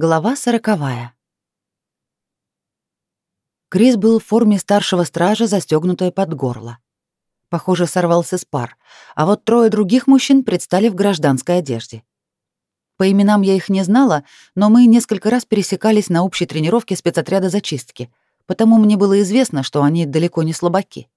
Глава сороковая. Крис был в форме старшего стража, застегнутая под горло. Похоже, сорвался с пар, а вот трое других мужчин предстали в гражданской одежде. По именам я их не знала, но мы несколько раз пересекались на общей тренировке спецотряда зачистки, потому мне было известно, что они далеко не слабаки.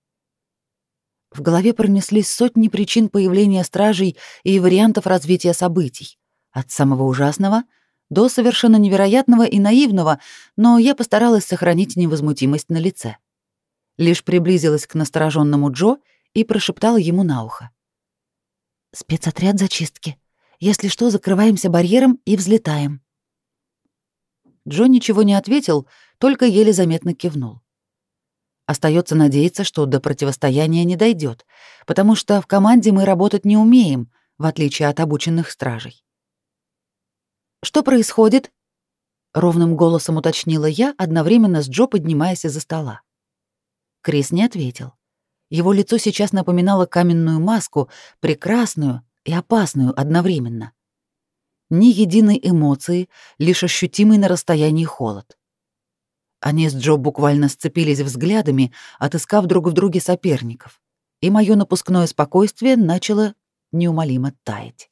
В голове пронеслись сотни причин появления стражей и вариантов развития событий. От самого ужасного до совершенно невероятного и наивного, но я постаралась сохранить невозмутимость на лице. Лишь приблизилась к настороженному Джо и прошептала ему на ухо. «Спецотряд зачистки. Если что, закрываемся барьером и взлетаем». Джо ничего не ответил, только еле заметно кивнул. Остается надеяться, что до противостояния не дойдет, потому что в команде мы работать не умеем, в отличие от обученных стражей. «Что происходит?» — ровным голосом уточнила я, одновременно с Джо поднимаясь из-за стола. Крис не ответил. Его лицо сейчас напоминало каменную маску, прекрасную и опасную одновременно. Ни единой эмоции, лишь ощутимый на расстоянии холод. Они с Джо буквально сцепились взглядами, отыскав друг в друге соперников, и мое напускное спокойствие начало неумолимо таять.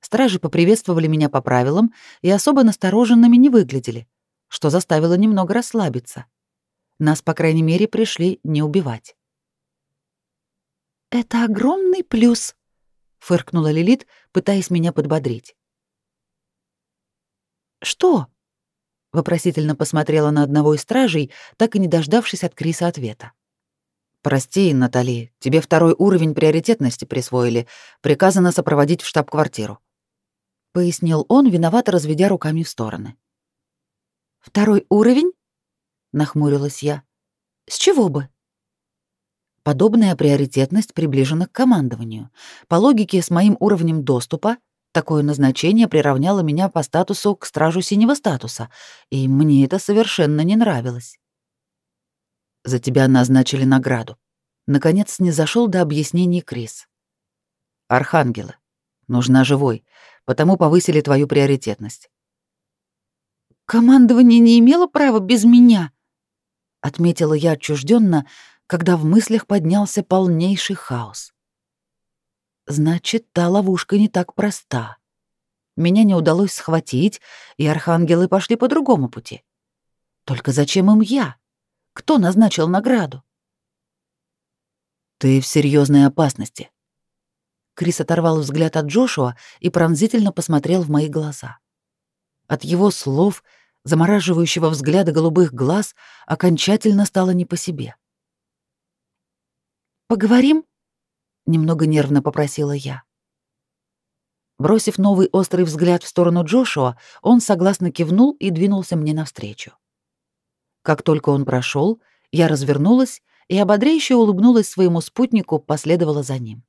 Стражи поприветствовали меня по правилам и особо настороженными не выглядели, что заставило немного расслабиться. Нас, по крайней мере, пришли не убивать. «Это огромный плюс», — фыркнула Лилит, пытаясь меня подбодрить. «Что?» Вопросительно посмотрела на одного из стражей, так и не дождавшись от Криса ответа. «Прости, Натали, тебе второй уровень приоритетности присвоили. Приказано сопроводить в штаб-квартиру», — пояснил он, виновато разведя руками в стороны. «Второй уровень?» — нахмурилась я. «С чего бы?» Подобная приоритетность приближена к командованию. По логике, с моим уровнем доступа Такое назначение приравняло меня по статусу к стражу синего статуса, и мне это совершенно не нравилось. За тебя назначили награду. Наконец не зашел до объяснений Крис. Архангелы. Нужна живой, потому повысили твою приоритетность. Командование не имело права без меня, отметила я отчужденно, когда в мыслях поднялся полнейший хаос. Значит, та ловушка не так проста. Меня не удалось схватить, и архангелы пошли по другому пути. Только зачем им я? Кто назначил награду? Ты в серьезной опасности. Крис оторвал взгляд от Джошуа и пронзительно посмотрел в мои глаза. От его слов, замораживающего взгляда голубых глаз, окончательно стало не по себе. «Поговорим?» немного нервно попросила я. Бросив новый острый взгляд в сторону Джошуа, он согласно кивнул и двинулся мне навстречу. Как только он прошел, я развернулась и ободряюще улыбнулась своему спутнику, последовала за ним.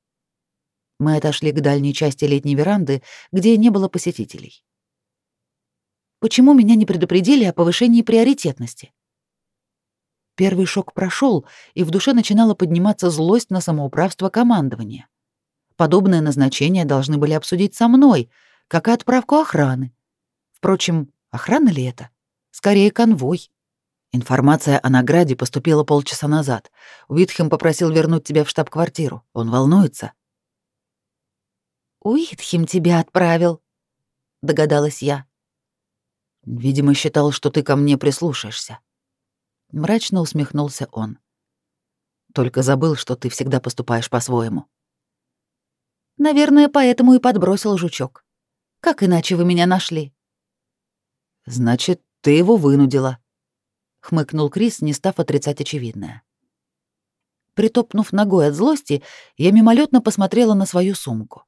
Мы отошли к дальней части летней веранды, где не было посетителей. Почему меня не предупредили о повышении приоритетности? Первый шок прошел, и в душе начинала подниматься злость на самоуправство командования. Подобное назначение должны были обсудить со мной, как и отправку охраны. Впрочем, охрана ли это? Скорее, конвой. Информация о награде поступила полчаса назад. Уитхем попросил вернуть тебя в штаб-квартиру. Он волнуется. «Уитхем тебя отправил», — догадалась я. «Видимо, считал, что ты ко мне прислушаешься», Мрачно усмехнулся он. Только забыл, что ты всегда поступаешь по-своему. Наверное, поэтому и подбросил жучок. Как иначе вы меня нашли? Значит, ты его вынудила, хмыкнул Крис, не став отрицать очевидное. Притопнув ногой от злости, я мимолетно посмотрела на свою сумку.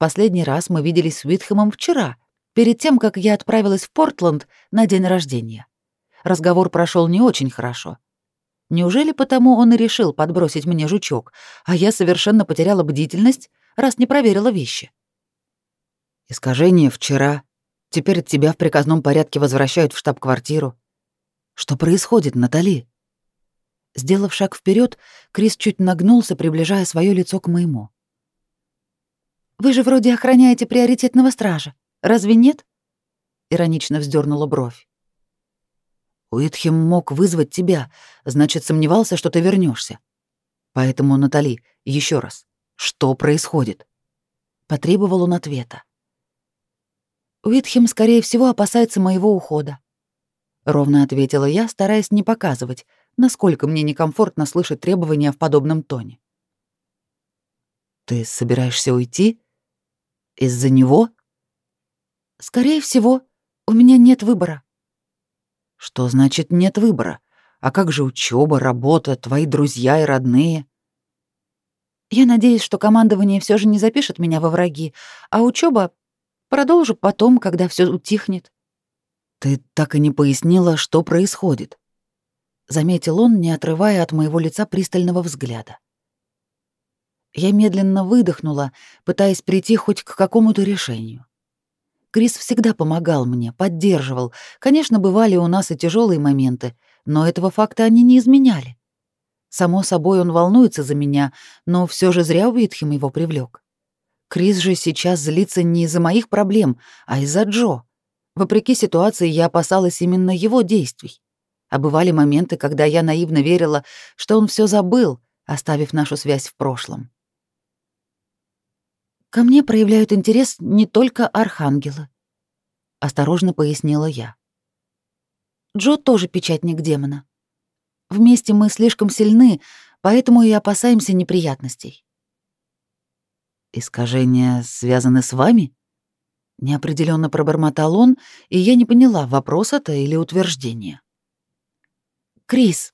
Последний раз мы виделись с Уитхэмом вчера, перед тем, как я отправилась в Портленд на день рождения. Разговор прошел не очень хорошо. Неужели потому он и решил подбросить мне жучок, а я совершенно потеряла бдительность, раз не проверила вещи? Искажение вчера. Теперь тебя в приказном порядке возвращают в штаб-квартиру. Что происходит, Натали? Сделав шаг вперед, Крис чуть нагнулся, приближая свое лицо к моему. Вы же вроде охраняете приоритетного стража. Разве нет? иронично вздернула бровь. Уитхем мог вызвать тебя, значит, сомневался, что ты вернешься. Поэтому, Натали, еще раз, что происходит? Потребовал он ответа. Уитхем, скорее всего, опасается моего ухода. Ровно ответила я, стараясь не показывать, насколько мне некомфортно слышать требования в подобном тоне. Ты собираешься уйти? Из-за него? Скорее всего, у меня нет выбора. Что значит нет выбора? А как же учеба, работа, твои друзья и родные? Я надеюсь, что командование все же не запишет меня во враги, а учеба продолжу потом, когда все утихнет. Ты так и не пояснила, что происходит, заметил он, не отрывая от моего лица пристального взгляда. Я медленно выдохнула, пытаясь прийти хоть к какому-то решению. Крис всегда помогал мне, поддерживал. Конечно, бывали у нас и тяжелые моменты, но этого факта они не изменяли. Само собой, он волнуется за меня, но все же зря Уитхем его привлек. Крис же сейчас злится не из-за моих проблем, а из-за Джо. Вопреки ситуации, я опасалась именно его действий. А бывали моменты, когда я наивно верила, что он все забыл, оставив нашу связь в прошлом. Ко мне проявляют интерес не только архангелы, осторожно пояснила я. Джо тоже печатник демона. Вместе мы слишком сильны, поэтому и опасаемся неприятностей. Искажения связаны с вами? Неопределенно пробормотал он, и я не поняла, вопрос это или утверждение. Крис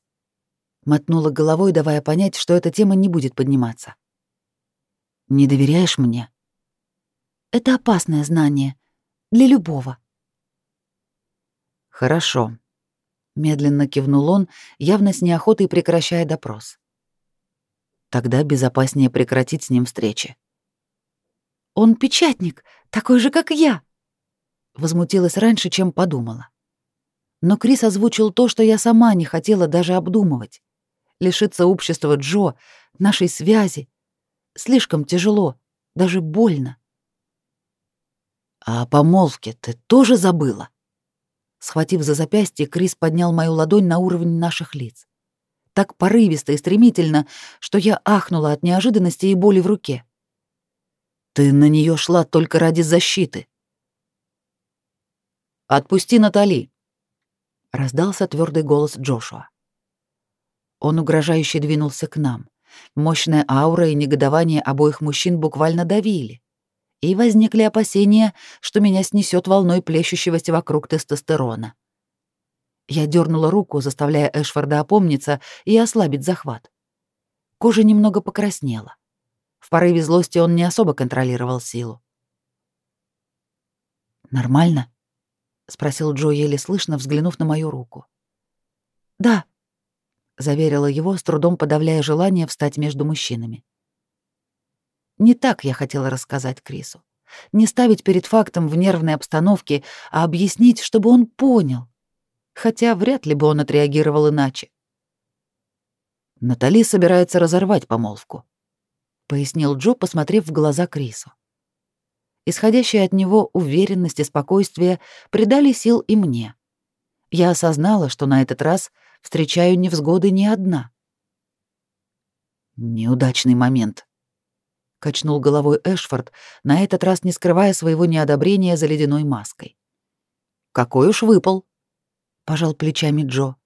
мотнула головой, давая понять, что эта тема не будет подниматься. Не доверяешь мне? Это опасное знание для любого. Хорошо. Медленно кивнул он, явно с неохотой прекращая допрос. Тогда безопаснее прекратить с ним встречи. Он печатник, такой же, как я. Возмутилась раньше, чем подумала. Но Крис озвучил то, что я сама не хотела даже обдумывать. Лишиться общества Джо, нашей связи, Слишком тяжело, даже больно. А о помолвке ты тоже забыла? Схватив за запястье, Крис поднял мою ладонь на уровень наших лиц. Так порывисто и стремительно, что я ахнула от неожиданности и боли в руке. Ты на нее шла только ради защиты. Отпусти Натали, раздался твердый голос Джошуа. Он угрожающе двинулся к нам. Мощная аура и негодование обоих мужчин буквально давили. И возникли опасения, что меня снесет волной плещущегося вокруг тестостерона. Я дернула руку, заставляя Эшфорда опомниться и ослабить захват. Кожа немного покраснела. В порыве злости он не особо контролировал силу. «Нормально?» — спросил Джо еле слышно, взглянув на мою руку. «Да», заверила его, с трудом подавляя желание встать между мужчинами. Не так я хотела рассказать Крису. Не ставить перед фактом в нервной обстановке, а объяснить, чтобы он понял. Хотя вряд ли бы он отреагировал иначе. Натали собирается разорвать помолвку, пояснил Джо, посмотрев в глаза Крису. Исходящая от него уверенность и спокойствие придали сил и мне. Я осознала, что на этот раз — встречаю невзгоды не одна. Неудачный момент. Качнул головой Эшфорд, на этот раз не скрывая своего неодобрения за ледяной маской. Какой уж выпал, пожал плечами Джо.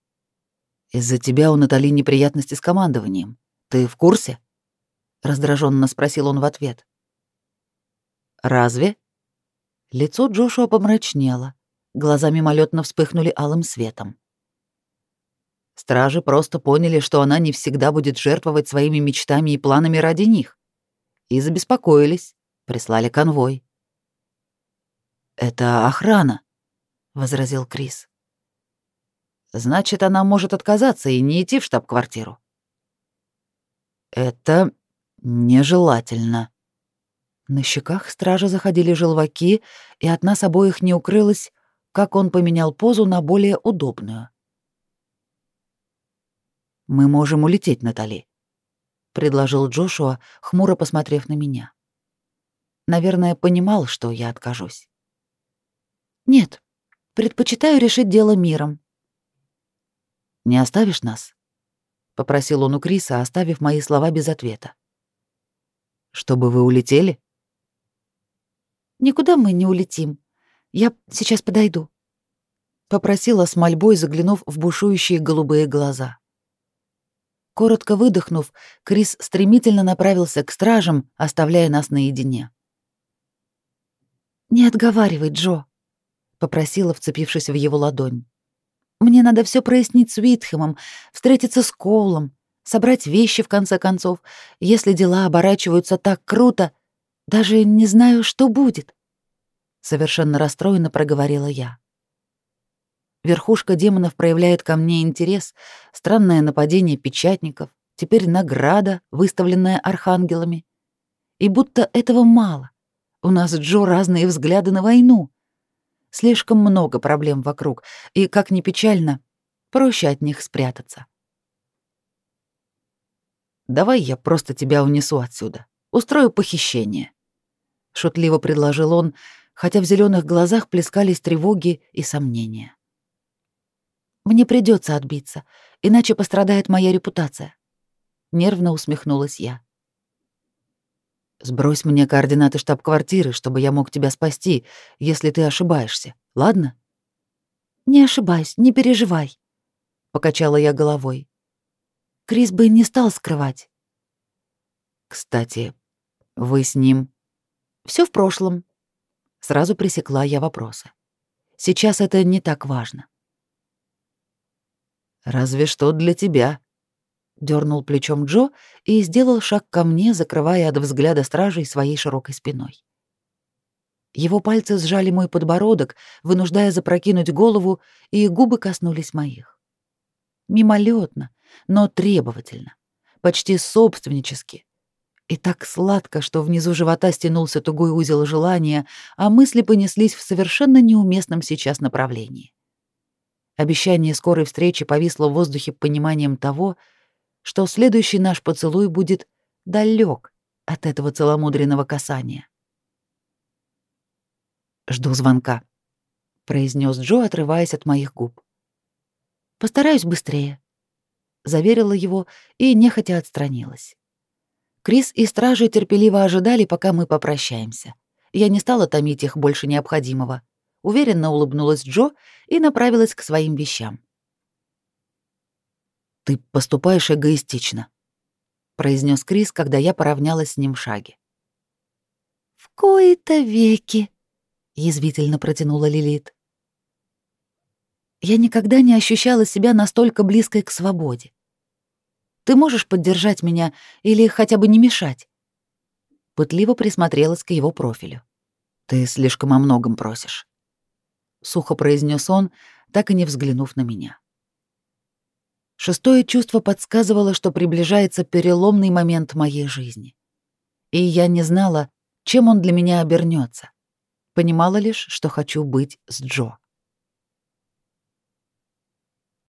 Из-за тебя у Натали неприятности с командованием. Ты в курсе? раздраженно спросил он в ответ. Разве? Лицо Джошуа помрачнело, глаза мимолетно вспыхнули алым светом. Стражи просто поняли, что она не всегда будет жертвовать своими мечтами и планами ради них. И забеспокоились, прислали конвой. «Это охрана», — возразил Крис. «Значит, она может отказаться и не идти в штаб-квартиру». «Это нежелательно». На щеках стража заходили желваки, и от нас обоих не укрылось, как он поменял позу на более удобную. Мы можем улететь, Натали, предложил Джошуа, хмуро посмотрев на меня. Наверное, понимал, что я откажусь. Нет, Предпочитаю решить дело миром. Не оставишь нас? попросил он у Криса, оставив мои слова без ответа. Чтобы вы улетели? Никуда мы не улетим. Я сейчас подойду. Попросила с мольбой, заглянув в бушующие голубые глаза. Коротко выдохнув, Крис стремительно направился к стражам, оставляя нас наедине. «Не отговаривай, Джо», — попросила, вцепившись в его ладонь. «Мне надо все прояснить с Уитхэмом, встретиться с Коулом, собрать вещи, в конце концов. Если дела оборачиваются так круто, даже не знаю, что будет». Совершенно расстроенно проговорила я. Верхушка демонов проявляет ко мне интерес, странное нападение печатников, теперь награда, выставленная архангелами. И будто этого мало. У нас, Джо, разные взгляды на войну. Слишком много проблем вокруг, и, как ни печально, проще от них спрятаться. «Давай я просто тебя унесу отсюда. Устрою похищение», — шутливо предложил он, хотя в зеленых глазах плескались тревоги и сомнения. Мне придется отбиться, иначе пострадает моя репутация. Нервно усмехнулась я. Сбрось мне координаты штаб-квартиры, чтобы я мог тебя спасти, если ты ошибаешься. Ладно? Не ошибаюсь, не переживай, покачала я головой. Крис бы не стал скрывать. Кстати, вы с ним Все в прошлом. Сразу пресекла я вопросы. Сейчас это не так важно. Разве что для тебя. Дёрнул плечом Джо и сделал шаг ко мне, закрывая от взгляда стражей своей широкой спиной. Его пальцы сжали мой подбородок, вынуждая запрокинуть голову, и губы коснулись моих. Мимолетно, но требовательно, почти собственнически. И так сладко, что внизу живота стянулся тугой узел желания, а мысли понеслись в совершенно неуместном сейчас направлении. Обещание скорой встречи повисло в воздухе пониманием того, что следующий наш поцелуй будет далек от этого целомудренного касания. «Жду звонка», — произнес Джо, отрываясь от моих губ. «Постараюсь быстрее», — заверила его и нехотя отстранилась. Крис и стражи терпеливо ожидали, пока мы попрощаемся. Я не стала томить их больше необходимого уверенно улыбнулась Джо и направилась к своим вещам. «Ты поступаешь эгоистично», — произнес Крис, когда я поравнялась с ним в шаге. «В кои-то веки», — язвительно протянула Лилит. «Я никогда не ощущала себя настолько близкой к свободе. Ты можешь поддержать меня или хотя бы не мешать?» Пытливо присмотрелась к его профилю. «Ты слишком о многом просишь». — сухо произнес он, так и не взглянув на меня. Шестое чувство подсказывало, что приближается переломный момент моей жизни. И я не знала, чем он для меня обернется. Понимала лишь, что хочу быть с Джо.